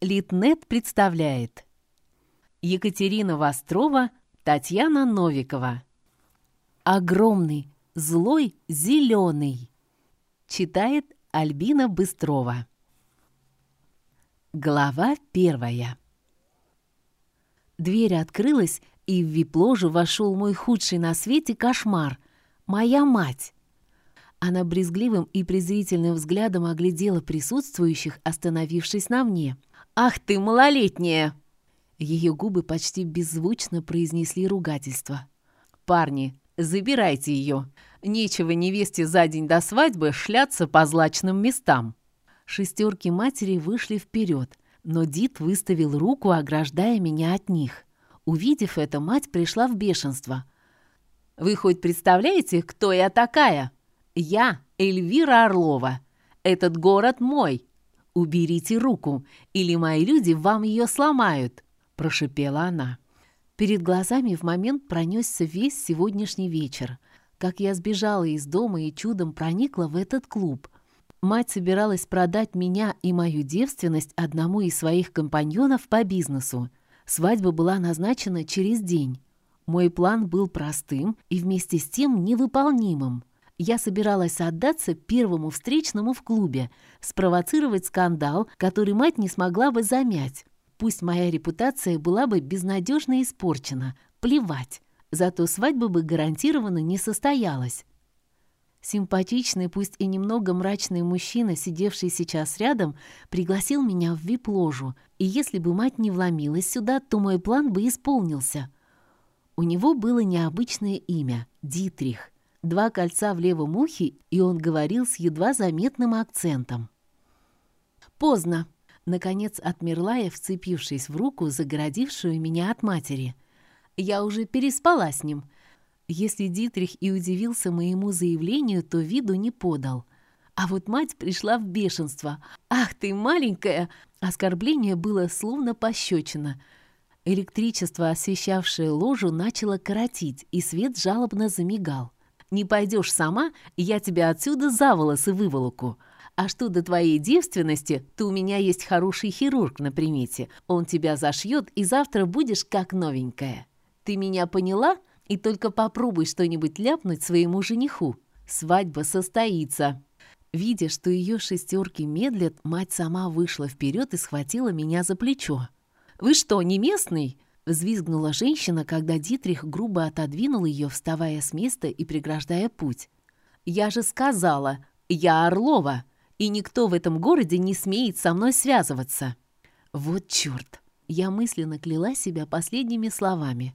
Литнет представляет. Екатерина Вострова, Татьяна Новикова. Огромный, злой, зеленый Читает Альбина Быстрова. Глава первая. Дверь открылась, и в вип-ложу вошел мой худший на свете кошмар — моя мать. Она брезгливым и презрительным взглядом оглядела присутствующих, остановившись на мне. «Ах ты, малолетняя!» Ее губы почти беззвучно произнесли ругательство. «Парни, забирайте ее. Нечего невесте за день до свадьбы шляться по злачным местам». Шестерки матери вышли вперед, но Дит выставил руку, ограждая меня от них. Увидев это, мать пришла в бешенство. «Вы хоть представляете, кто я такая?» Я Эльвира Орлова. Этот город мой. Уберите руку, или мои люди вам ее сломают», — прошипела она. Перед глазами в момент пронесся весь сегодняшний вечер. Как я сбежала из дома и чудом проникла в этот клуб. Мать собиралась продать меня и мою девственность одному из своих компаньонов по бизнесу. Свадьба была назначена через день. Мой план был простым и вместе с тем невыполнимым я собиралась отдаться первому встречному в клубе, спровоцировать скандал, который мать не смогла бы замять. Пусть моя репутация была бы безнадежно испорчена, плевать, зато свадьба бы гарантированно не состоялась. Симпатичный, пусть и немного мрачный мужчина, сидевший сейчас рядом, пригласил меня в вип-ложу, и если бы мать не вломилась сюда, то мой план бы исполнился. У него было необычное имя — Дитрих — два кольца в левом ухе, и он говорил с едва заметным акцентом. «Поздно!» — наконец отмерла я, вцепившись в руку, загородившую меня от матери. «Я уже переспала с ним». Если Дитрих и удивился моему заявлению, то виду не подал. А вот мать пришла в бешенство. «Ах ты, маленькая!» Оскорбление было словно пощечина. Электричество, освещавшее ложу, начало коротить, и свет жалобно замигал. Не пойдешь сама, я тебя отсюда за волосы выволоку. А что до твоей девственности, то у меня есть хороший хирург на примете. Он тебя зашьет, и завтра будешь как новенькая. Ты меня поняла? И только попробуй что-нибудь ляпнуть своему жениху. Свадьба состоится». Видя, что ее шестерки медлят, мать сама вышла вперед и схватила меня за плечо. «Вы что, не местный?» Взвизгнула женщина, когда Дитрих грубо отодвинул ее, вставая с места и преграждая путь. «Я же сказала, я Орлова, и никто в этом городе не смеет со мной связываться». «Вот черт!» Я мысленно кляла себя последними словами.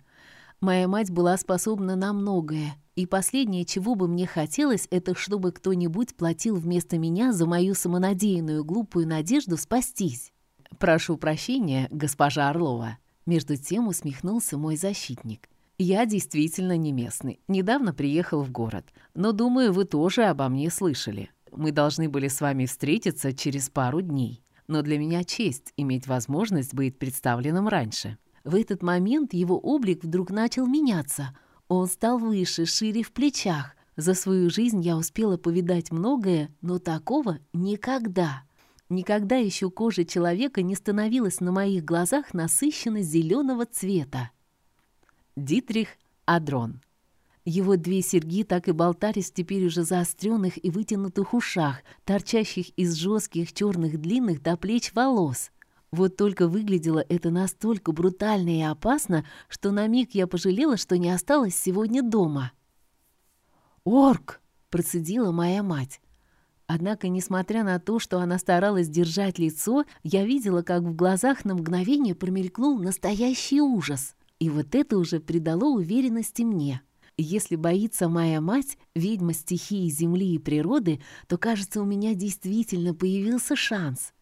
Моя мать была способна на многое, и последнее, чего бы мне хотелось, это чтобы кто-нибудь платил вместо меня за мою самонадеянную глупую надежду спастись. «Прошу прощения, госпожа Орлова», между тем усмехнулся мой защитник. «Я действительно не местный. Недавно приехал в город. Но, думаю, вы тоже обо мне слышали. Мы должны были с вами встретиться через пару дней. Но для меня честь иметь возможность быть представленным раньше». В этот момент его облик вдруг начал меняться. Он стал выше, шире в плечах. За свою жизнь я успела повидать многое, но такого никогда. Никогда еще кожа человека не становилась на моих глазах насыщенно зеленого цвета. Дитрих Адрон. Его две серьги так и болтались теперь уже заостренных и вытянутых ушах, торчащих из жестких черных длинных до плеч волос. Вот только выглядело это настолько брутально и опасно, что на миг я пожалела, что не осталась сегодня дома. «Орк!» — процедила моя мать. Однако, несмотря на то, что она старалась держать лицо, я видела, как в глазах на мгновение промелькнул настоящий ужас. И вот это уже придало уверенности мне. Если боится моя мать, ведьма стихии земли и природы, то, кажется, у меня действительно появился шанс.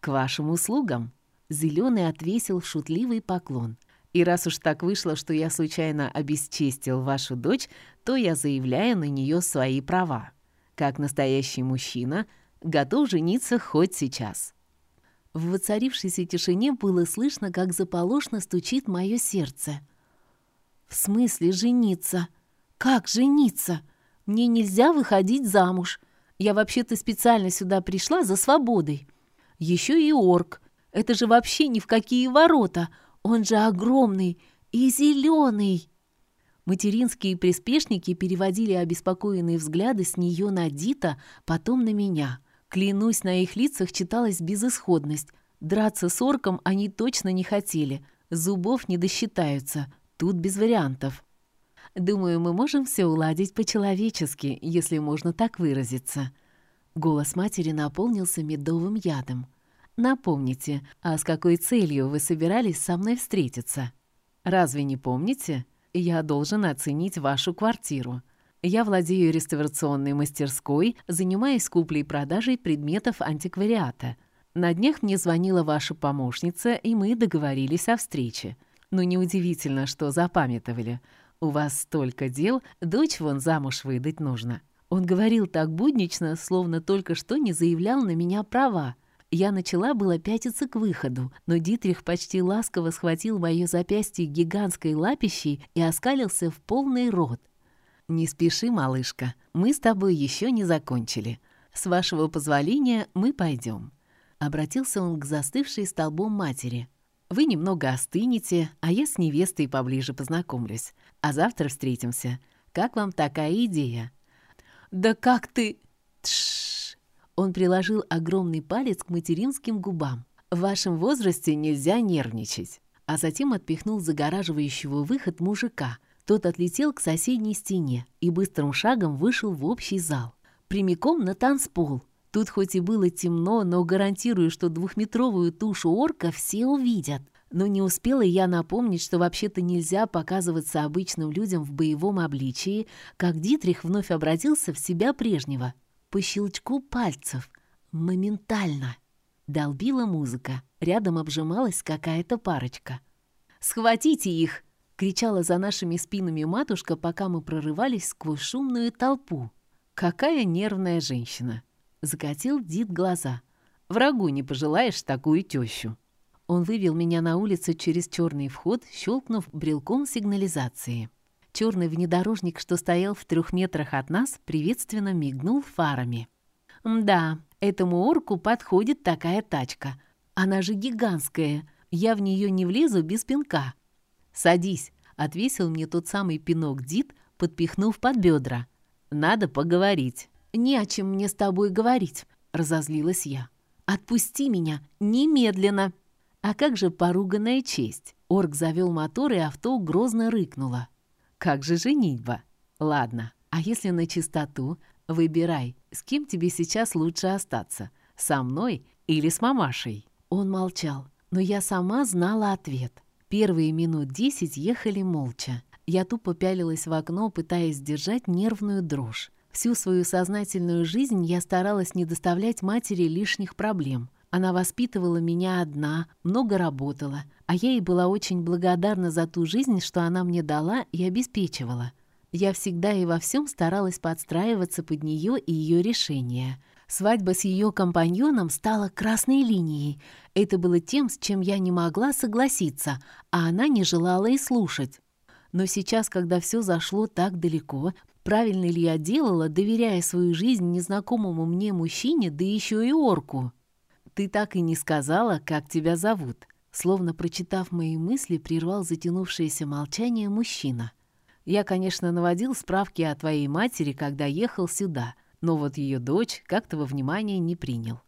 «К вашим услугам!» Зеленый отвесил шутливый поклон. «И раз уж так вышло, что я случайно обесчестил вашу дочь, то я заявляю на нее свои права» как настоящий мужчина, готов жениться хоть сейчас. В воцарившейся тишине было слышно, как заполошно стучит мое сердце. «В смысле жениться? Как жениться? Мне нельзя выходить замуж. Я вообще-то специально сюда пришла за свободой. Еще и орк. Это же вообще ни в какие ворота! Он же огромный и зеленый!» Материнские приспешники переводили обеспокоенные взгляды с нее на Дита, потом на меня. Клянусь, на их лицах читалась безысходность. Драться с орком они точно не хотели. Зубов не досчитаются. Тут без вариантов. Думаю, мы можем все уладить по-человечески, если можно так выразиться. Голос матери наполнился медовым ядом. Напомните, а с какой целью вы собирались со мной встретиться? Разве не помните? Я должен оценить вашу квартиру. Я владею реставрационной мастерской, занимаюсь куплей-продажей предметов антиквариата. На днях мне звонила ваша помощница, и мы договорились о встрече. Но неудивительно, что запамятовали. У вас столько дел, дочь вон замуж выдать нужно». Он говорил так буднично, словно только что не заявлял на меня права. Я начала было пятиться к выходу, но Дитрих почти ласково схватил мое запястье гигантской лапищей и оскалился в полный рот. «Не спеши, малышка, мы с тобой еще не закончили. С вашего позволения мы пойдем». Обратился он к застывшей столбом матери. «Вы немного остынете, а я с невестой поближе познакомлюсь. А завтра встретимся. Как вам такая идея?» «Да как ты...» Тш. Он приложил огромный палец к материнским губам. «В вашем возрасте нельзя нервничать». А затем отпихнул загораживающего выход мужика. Тот отлетел к соседней стене и быстрым шагом вышел в общий зал. Прямиком на танцпол. Тут хоть и было темно, но гарантирую, что двухметровую тушу орка все увидят. Но не успела я напомнить, что вообще-то нельзя показываться обычным людям в боевом обличии, как Дитрих вновь обратился в себя прежнего. По щелчку пальцев. Моментально. Долбила музыка. Рядом обжималась какая-то парочка. «Схватите их!» — кричала за нашими спинами матушка, пока мы прорывались сквозь шумную толпу. «Какая нервная женщина!» — закатил Дид глаза. «Врагу не пожелаешь такую тещу!» Он вывел меня на улицу через черный вход, щелкнув брелком сигнализации. Черный внедорожник, что стоял в трех метрах от нас, приветственно мигнул фарами. «Да, этому орку подходит такая тачка. Она же гигантская. Я в нее не влезу без пинка». «Садись», — отвесил мне тот самый пинок Дид, подпихнув под бедра. «Надо поговорить». «Не о чем мне с тобой говорить», — разозлилась я. «Отпусти меня немедленно!» А как же поруганная честь? Орк завел мотор, и авто грозно рыкнуло. Как же женитьба? Ладно, а если на чистоту? Выбирай, с кем тебе сейчас лучше остаться, со мной или с мамашей? Он молчал, но я сама знала ответ. Первые минут десять ехали молча. Я тупо пялилась в окно, пытаясь сдержать нервную дрожь. Всю свою сознательную жизнь я старалась не доставлять матери лишних проблем. Она воспитывала меня одна, много работала, а я ей была очень благодарна за ту жизнь, что она мне дала и обеспечивала. Я всегда и во всем старалась подстраиваться под нее и ее решения. Свадьба с ее компаньоном стала красной линией. Это было тем, с чем я не могла согласиться, а она не желала и слушать. Но сейчас, когда все зашло так далеко, правильно ли я делала, доверяя свою жизнь незнакомому мне мужчине, да еще и орку? «Ты так и не сказала, как тебя зовут», словно прочитав мои мысли, прервал затянувшееся молчание мужчина. «Я, конечно, наводил справки о твоей матери, когда ехал сюда, но вот ее дочь как-то во внимание не принял».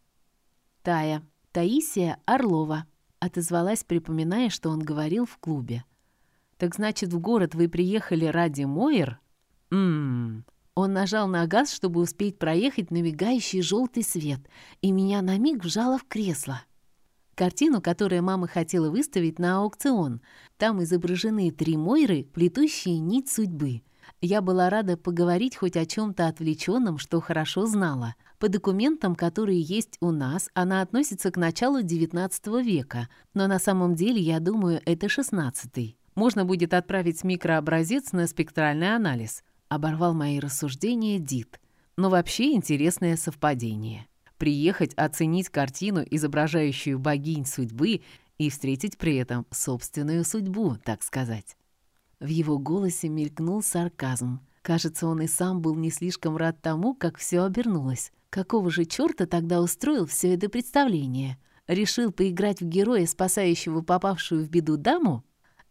«Тая, Таисия Орлова», — отозвалась, припоминая, что он говорил в клубе. «Так значит, в город вы приехали ради Мойер?» «Ммм, он нажал на газ, чтобы успеть проехать на мигающий желтый свет, и меня на миг вжало в кресло. Картину, которую мама хотела выставить на аукцион. Там изображены три Мойры, плетущие нить судьбы. Я была рада поговорить хоть о чем-то отвлеченном, что хорошо знала. По документам, которые есть у нас, она относится к началу XIX века, но на самом деле, я думаю, это XVI. Можно будет отправить микрообразец на спектральный анализ. Оборвал мои рассуждения Дит. Но вообще интересное совпадение. Приехать оценить картину, изображающую богинь судьбы, и встретить при этом собственную судьбу, так сказать. В его голосе мелькнул сарказм. Кажется, он и сам был не слишком рад тому, как все обернулось. Какого же черта тогда устроил все это представление? Решил поиграть в героя, спасающего попавшую в беду даму?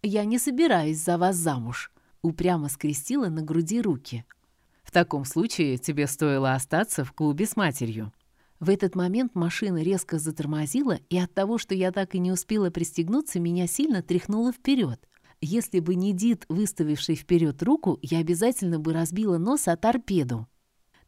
Я не собираюсь за вас замуж. Упрямо скрестила на груди руки. В таком случае тебе стоило остаться в клубе с матерью. В этот момент машина резко затормозила, и от того, что я так и не успела пристегнуться, меня сильно тряхнуло вперед. Если бы не Дид, выставивший вперед руку, я обязательно бы разбила нос о торпеду.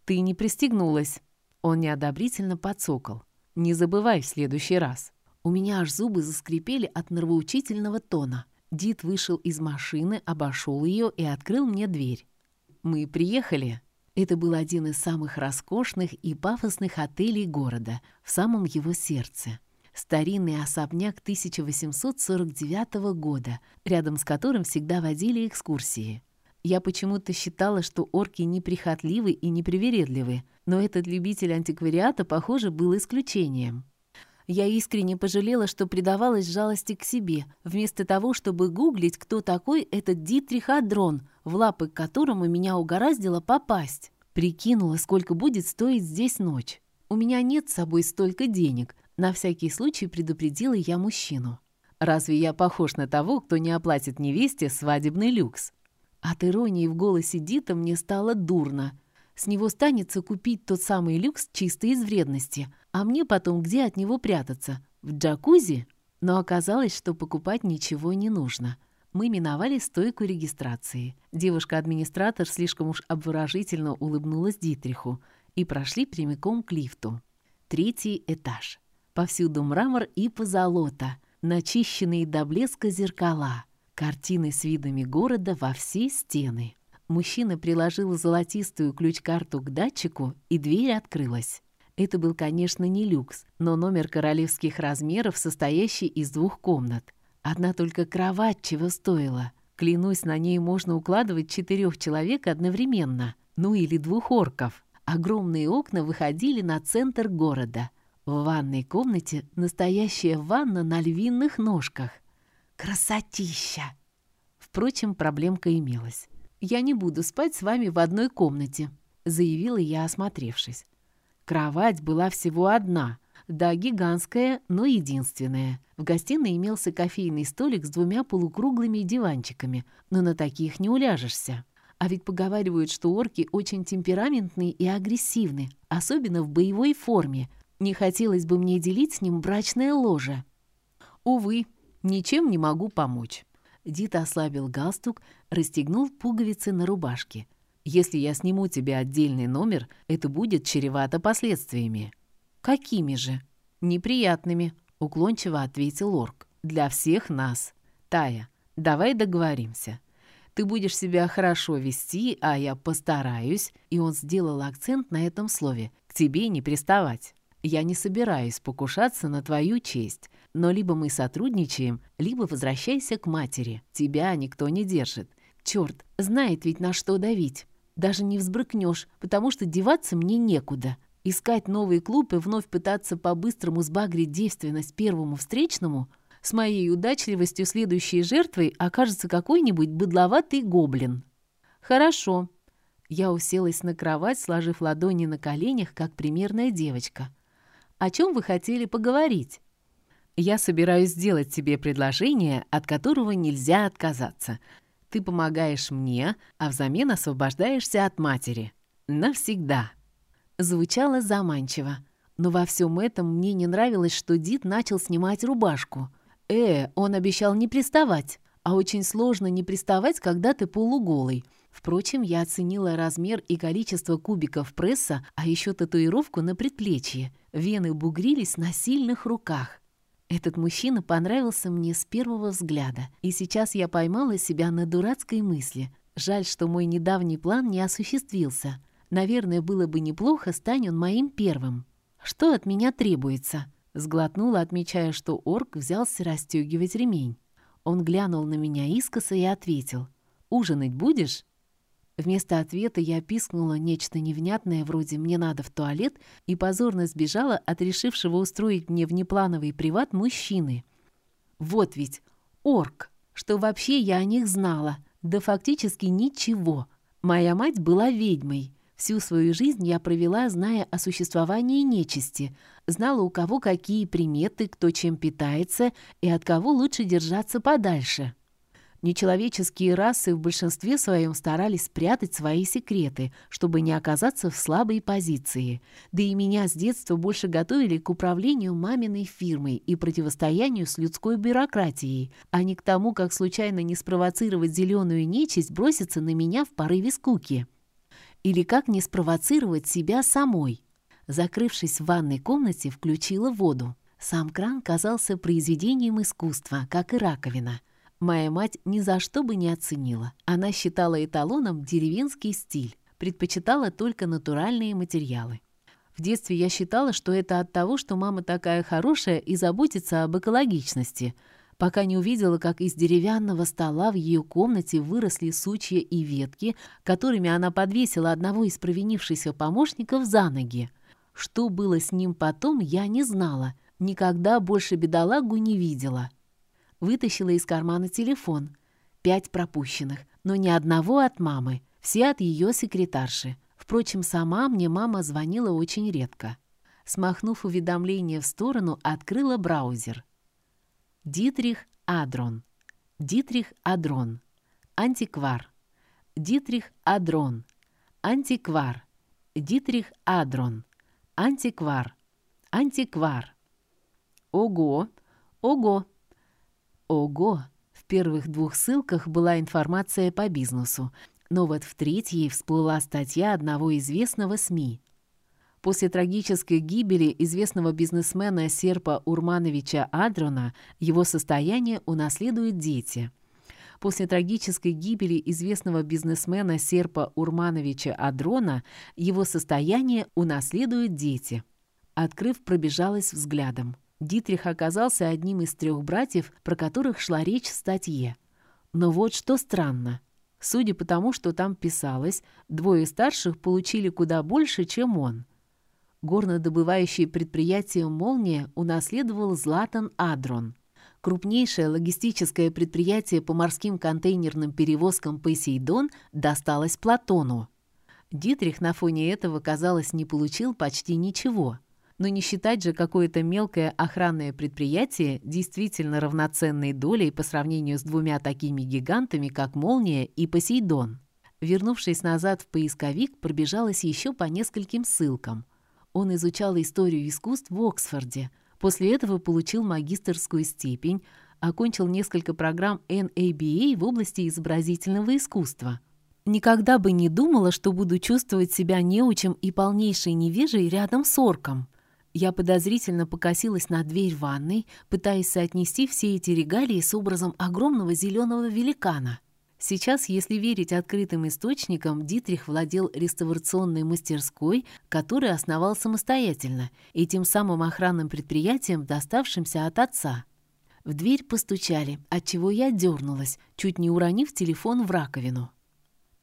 «Ты не пристегнулась!» Он неодобрительно подсокол. «Не забывай в следующий раз!» У меня аж зубы заскрипели от нравоучительного тона. Дид вышел из машины, обошел ее и открыл мне дверь. «Мы приехали!» Это был один из самых роскошных и пафосных отелей города, в самом его сердце. Старинный особняк 1849 года, рядом с которым всегда водили экскурсии. Я почему-то считала, что орки неприхотливы и непривередливы, но этот любитель антиквариата, похоже, был исключением. Я искренне пожалела, что предавалась жалости к себе, вместо того, чтобы гуглить, кто такой этот Дитрих Адрон, в лапы к которому меня угораздило попасть. Прикинула, сколько будет стоить здесь ночь. У меня нет с собой столько денег. На всякий случай предупредила я мужчину. «Разве я похож на того, кто не оплатит невесте свадебный люкс?» От иронии в голосе Дита мне стало дурно. С него станется купить тот самый люкс чисто из вредности, а мне потом где от него прятаться? В джакузи? Но оказалось, что покупать ничего не нужно. Мы миновали стойку регистрации. Девушка-администратор слишком уж обворожительно улыбнулась Дитриху и прошли прямиком к лифту. Третий этаж. Повсюду мрамор и позолота, начищенные до блеска зеркала, картины с видами города во все стены. Мужчина приложил золотистую ключ-карту к датчику, и дверь открылась. Это был, конечно, не люкс, но номер королевских размеров, состоящий из двух комнат. Одна только кровать чего стоила. Клянусь, на ней можно укладывать четырех человек одновременно. Ну или двух орков. Огромные окна выходили на центр города. В ванной комнате настоящая ванна на львиных ножках. Красотища! Впрочем, проблемка имелась. «Я не буду спать с вами в одной комнате», — заявила я, осмотревшись. Кровать была всего одна, да, гигантская, но единственная. В гостиной имелся кофейный столик с двумя полукруглыми диванчиками, но на таких не уляжешься. А ведь поговаривают, что орки очень темпераментные и агрессивны, особенно в боевой форме. Не хотелось бы мне делить с ним брачное ложе. Увы, ничем не могу помочь. Дит ослабил галстук, расстегнул пуговицы на рубашке. «Если я сниму тебе отдельный номер, это будет чревато последствиями». «Какими же?» «Неприятными», — уклончиво ответил Орк. «Для всех нас. Тая, давай договоримся. Ты будешь себя хорошо вести, а я постараюсь», и он сделал акцент на этом слове, «к тебе не приставать». Я не собираюсь покушаться на твою честь, но либо мы сотрудничаем, либо возвращайся к матери. Тебя никто не держит. Черт, знает ведь на что давить. Даже не взбрыкнешь, потому что деваться мне некуда. Искать новый клуб и вновь пытаться по-быстрому сбагрить девственность первому встречному с моей удачливостью следующей жертвой окажется какой-нибудь быдловатый гоблин. Хорошо. Я уселась на кровать, сложив ладони на коленях, как примерная девочка. О чем вы хотели поговорить? Я собираюсь сделать тебе предложение, от которого нельзя отказаться. Ты помогаешь мне, а взамен освобождаешься от матери. Навсегда. Звучало заманчиво. Но во всем этом мне не нравилось, что Дид начал снимать рубашку. Э, он обещал не приставать. А очень сложно не приставать, когда ты полуголый. Впрочем, я оценила размер и количество кубиков пресса, а еще татуировку на предплечье. Вены бугрились на сильных руках. Этот мужчина понравился мне с первого взгляда, и сейчас я поймала себя на дурацкой мысли. Жаль, что мой недавний план не осуществился. Наверное, было бы неплохо, стань он моим первым. Что от меня требуется? Сглотнула, отмечая, что орк взялся расстегивать ремень. Он глянул на меня искоса и ответил. «Ужинать будешь?» Вместо ответа я пискнула нечто невнятное, вроде «мне надо в туалет», и позорно сбежала от решившего устроить мне внеплановый приват мужчины. Вот ведь орк, что вообще я о них знала, да фактически ничего. Моя мать была ведьмой. Всю свою жизнь я провела, зная о существовании нечисти, знала, у кого какие приметы, кто чем питается и от кого лучше держаться подальше. Нечеловеческие расы в большинстве своем старались спрятать свои секреты, чтобы не оказаться в слабой позиции. Да и меня с детства больше готовили к управлению маминой фирмой и противостоянию с людской бюрократией, а не к тому, как случайно не спровоцировать зеленую нечисть броситься на меня в порыве скуки. Или как не спровоцировать себя самой. Закрывшись в ванной комнате, включила воду. Сам кран казался произведением искусства, как и раковина — Моя мать ни за что бы не оценила. Она считала эталоном деревенский стиль, предпочитала только натуральные материалы. В детстве я считала, что это от того, что мама такая хорошая и заботится об экологичности, пока не увидела, как из деревянного стола в ее комнате выросли сучья и ветки, которыми она подвесила одного из провинившихся помощников за ноги. Что было с ним потом, я не знала, никогда больше бедолагу не видела вытащила из кармана телефон. Пять пропущенных, но ни одного от мамы, все от ее секретарши. Впрочем, сама мне мама звонила очень редко. Смахнув уведомление в сторону, открыла браузер. Дитрих Адрон. Дитрих Адрон. Антиквар. Дитрих Адрон. Антиквар. Дитрих Адрон. Антиквар. Антиквар. Ого! Ого! Ого! В первых двух ссылках была информация по бизнесу, но вот в третьей всплыла статья одного известного СМИ. После трагической гибели известного бизнесмена Серпа Урмановича Адрона его состояние унаследуют дети. После трагической гибели известного бизнесмена Серпа Урмановича Адрона его состояние унаследуют дети. Открыв, пробежалась взглядом. Дитрих оказался одним из трех братьев, про которых шла речь в статье. Но вот что странно. Судя по тому, что там писалось, двое старших получили куда больше, чем он. Горнодобывающее предприятие «Молния» унаследовал Златан Адрон. Крупнейшее логистическое предприятие по морским контейнерным перевозкам «Посейдон» досталось Платону. Дитрих на фоне этого, казалось, не получил почти ничего – но не считать же какое-то мелкое охранное предприятие действительно равноценной долей по сравнению с двумя такими гигантами, как «Молния» и «Посейдон». Вернувшись назад в поисковик, пробежалась еще по нескольким ссылкам. Он изучал историю искусств в Оксфорде. После этого получил магистерскую степень, окончил несколько программ NABA в области изобразительного искусства. Никогда бы не думала, что буду чувствовать себя неучем и полнейшей невежей рядом с орком — я подозрительно покосилась на дверь ванной, пытаясь соотнести все эти регалии с образом огромного зеленого великана. Сейчас, если верить открытым источникам, Дитрих владел реставрационной мастерской, которую основал самостоятельно, и тем самым охранным предприятием, доставшимся от отца. В дверь постучали, отчего я дернулась, чуть не уронив телефон в раковину.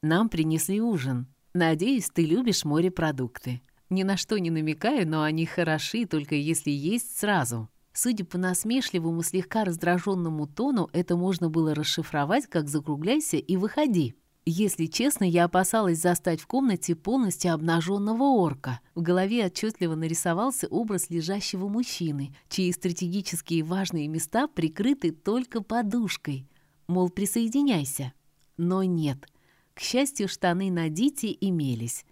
«Нам принесли ужин. Надеюсь, ты любишь морепродукты», ни на что не намекаю, но они хороши, только если есть сразу. Судя по насмешливому, слегка раздраженному тону, это можно было расшифровать как «закругляйся и выходи». Если честно, я опасалась застать в комнате полностью обнаженного орка. В голове отчетливо нарисовался образ лежащего мужчины, чьи стратегические важные места прикрыты только подушкой. Мол, присоединяйся. Но нет. К счастью, штаны на Дите имелись.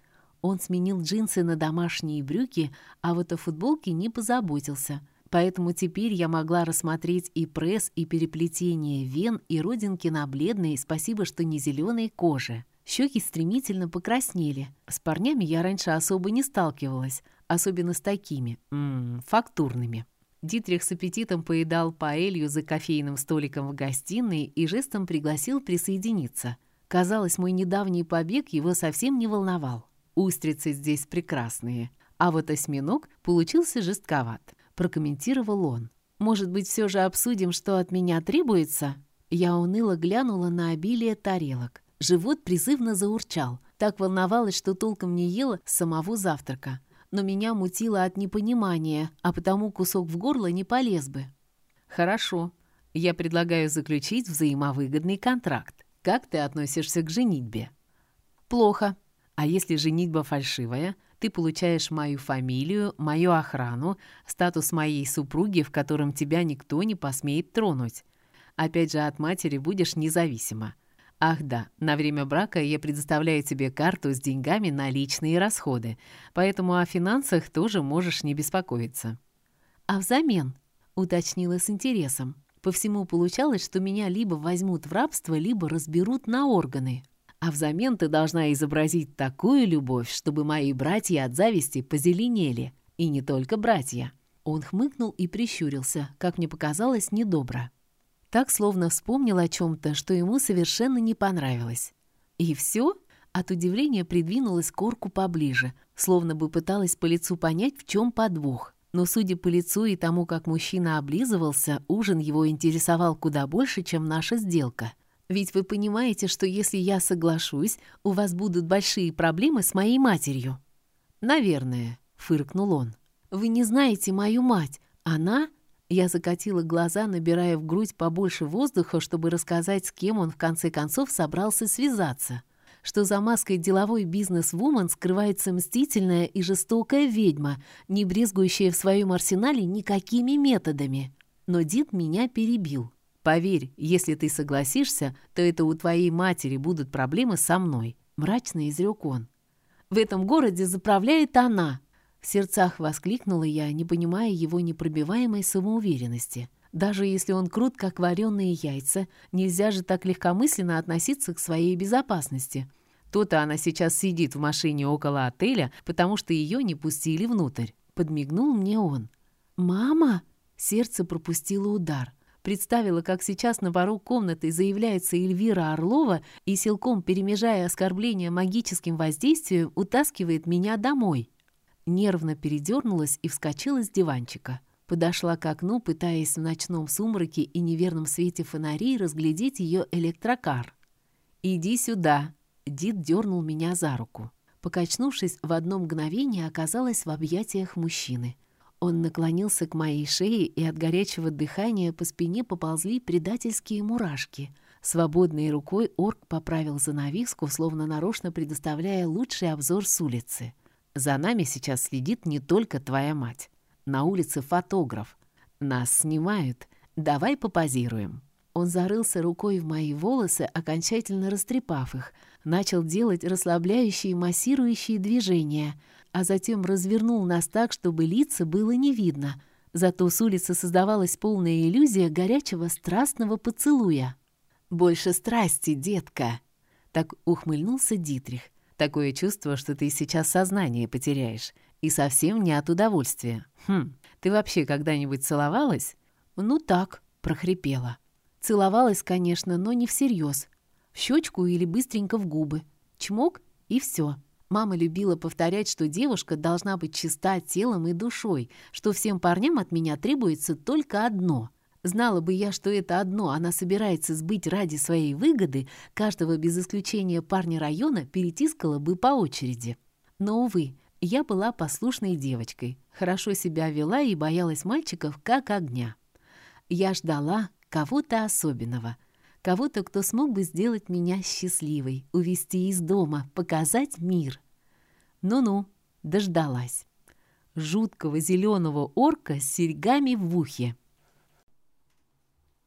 Он сменил джинсы на домашние брюки, а вот о футболке не позаботился. Поэтому теперь я могла рассмотреть и пресс, и переплетение вен, и родинки на бледной, спасибо, что не зеленой коже. Щеки стремительно покраснели. С парнями я раньше особо не сталкивалась, особенно с такими, м -м, фактурными. Дитрих с аппетитом поедал паэлью за кофейным столиком в гостиной и жестом пригласил присоединиться. Казалось, мой недавний побег его совсем не волновал. Устрицы здесь прекрасные, а вот осьминог получился жестковат, прокомментировал он. Может быть, все же обсудим, что от меня требуется? Я уныло глянула на обилие тарелок. Живот призывно заурчал. Так волновалась, что толком не ела самого завтрака. Но меня мутило от непонимания, а потому кусок в горло не полез бы. «Хорошо. Я предлагаю заключить взаимовыгодный контракт. Как ты относишься к женитьбе?» «Плохо», А если женитьба фальшивая, ты получаешь мою фамилию, мою охрану, статус моей супруги, в котором тебя никто не посмеет тронуть. Опять же, от матери будешь независима. Ах да, на время брака я предоставляю тебе карту с деньгами на личные расходы, поэтому о финансах тоже можешь не беспокоиться. А взамен, уточнила с интересом, по всему получалось, что меня либо возьмут в рабство, либо разберут на органы. А взамен ты должна изобразить такую любовь, чтобы мои братья от зависти позеленели. И не только братья. Он хмыкнул и прищурился, как мне показалось, недобро. Так словно вспомнил о чем-то, что ему совершенно не понравилось. И все? От удивления придвинулась корку поближе, словно бы пыталась по лицу понять, в чем подвох. Но, судя по лицу и тому, как мужчина облизывался, ужин его интересовал куда больше, чем наша сделка — ведь вы понимаете, что если я соглашусь, у вас будут большие проблемы с моей матерью». «Наверное», — фыркнул он. «Вы не знаете мою мать. Она...» Я закатила глаза, набирая в грудь побольше воздуха, чтобы рассказать, с кем он в конце концов собрался связаться. Что за маской деловой бизнес-вумен скрывается мстительная и жестокая ведьма, не брезгующая в своем арсенале никакими методами. Но Дид меня перебил. Поверь, если ты согласишься, то это у твоей матери будут проблемы со мной», — мрачно изрек он. «В этом городе заправляет она!» В сердцах воскликнула я, не понимая его непробиваемой самоуверенности. Даже если он крут, как вареные яйца, нельзя же так легкомысленно относиться к своей безопасности. То-то она сейчас сидит в машине около отеля, потому что ее не пустили внутрь. Подмигнул мне он. «Мама!» Сердце пропустило удар. Представила, как сейчас на порог комнаты заявляется Эльвира Орлова и, силком перемежая оскорбление магическим воздействием, утаскивает меня домой. Нервно передернулась и вскочила с диванчика. Подошла к окну, пытаясь в ночном сумраке и неверном свете фонарей разглядеть ее электрокар. «Иди сюда!» Дид дернул меня за руку. Покачнувшись, в одно мгновение оказалась в объятиях мужчины. Он наклонился к моей шее, и от горячего дыхания по спине поползли предательские мурашки. Свободной рукой орк поправил занавеску, словно нарочно предоставляя лучший обзор с улицы. «За нами сейчас следит не только твоя мать. На улице фотограф. Нас снимают. Давай попозируем». Он зарылся рукой в мои волосы, окончательно растрепав их, начал делать расслабляющие массирующие движения — а затем развернул нас так, чтобы лица было не видно. Зато с улицы создавалась полная иллюзия горячего страстного поцелуя. «Больше страсти, детка!» Так ухмыльнулся Дитрих. «Такое чувство, что ты сейчас сознание потеряешь. И совсем не от удовольствия. Хм, ты вообще когда-нибудь целовалась?» «Ну так», — прохрипела. Целовалась, конечно, но не всерьез. В щечку или быстренько в губы. Чмок — и все. Мама любила повторять, что девушка должна быть чиста телом и душой, что всем парням от меня требуется только одно. Знала бы я, что это одно она собирается сбыть ради своей выгоды, каждого без исключения парня района перетискала бы по очереди. Но, увы, я была послушной девочкой, хорошо себя вела и боялась мальчиков как огня. Я ждала кого-то особенного, кого-то, кто смог бы сделать меня счастливой, увести из дома, показать мир. Ну-ну, дождалась. Жуткого зеленого орка с серьгами в ухе.